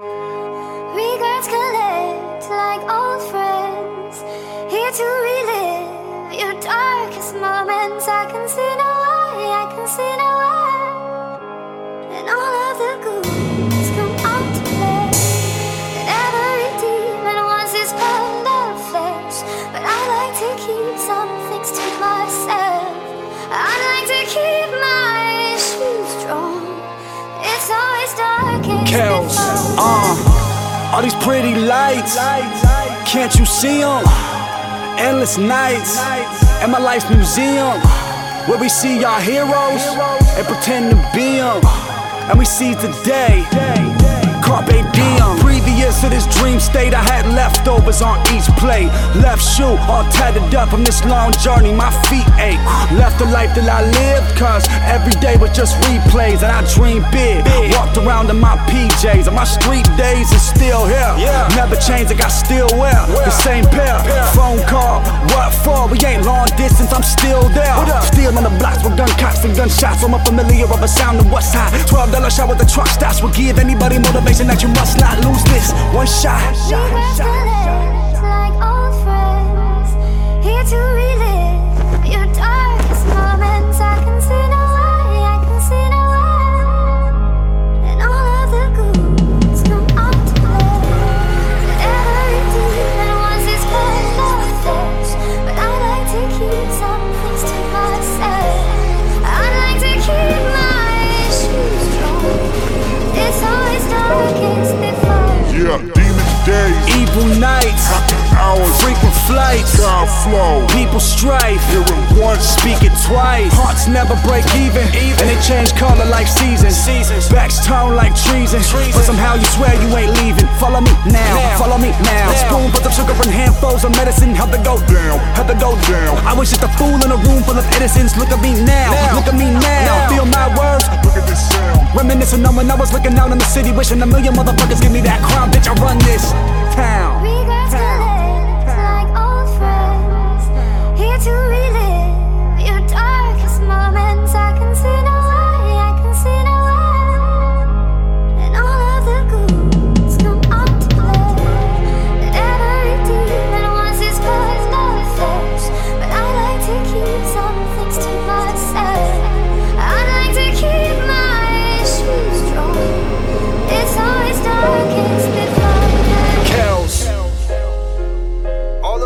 Regrets collect like old friends. Here to relive your darkest moments. I can see no way, I can see no way. And all of the ghouls come out to play. And every demon wants his pound of flesh. But I like to keep some things to myself. I like to keep my shoes drawn. It's always before uh, all these pretty lights, can't you see them? Endless nights, in my life's museum, where we see our heroes and pretend to be them. And we seize the day, carpe diem. Previous to this dream state, I had leftovers on each plate. Left shoe all tattered up from this long journey, my feet ache. Left the life that I lived, cause every day was just replays, and I dreamed big. Walked around in my PJs, and my street days is still here. Never changed, I got still wear the same pair. Phone call, what for? We ain't long distance, I'm still there. Still on the blocks with gun cops and gunshots. I'm familiar of a sound of what's high. $12 shot with the truck stops will give anybody motivation that you must not lose one shot. Regrets collect like hours, frequent flights, God flow. people strife. Hear it once, Speak it twice. Hearts never break even, and they change color like seasons. seasons. Backs turn like treason, but somehow you swear you ain't leaving. Follow me now, follow me now. Spoonfuls of sugar and handfuls of medicine. How to go Down. how to go Down. I was just a fool in a room full of innocents. Look at me now, look at me now. Feel my words, look at this sound. reminiscing on when I was looking out in the city, wishing a million motherfuckers give me that crown. Bitch, I run this town.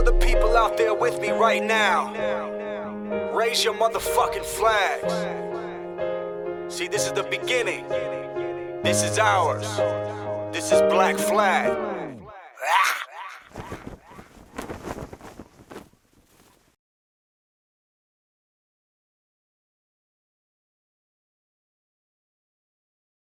The people out there with me right now, raise your motherfucking flags. See, this is the beginning. This is ours. This is Black Flag.